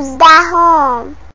یازدهم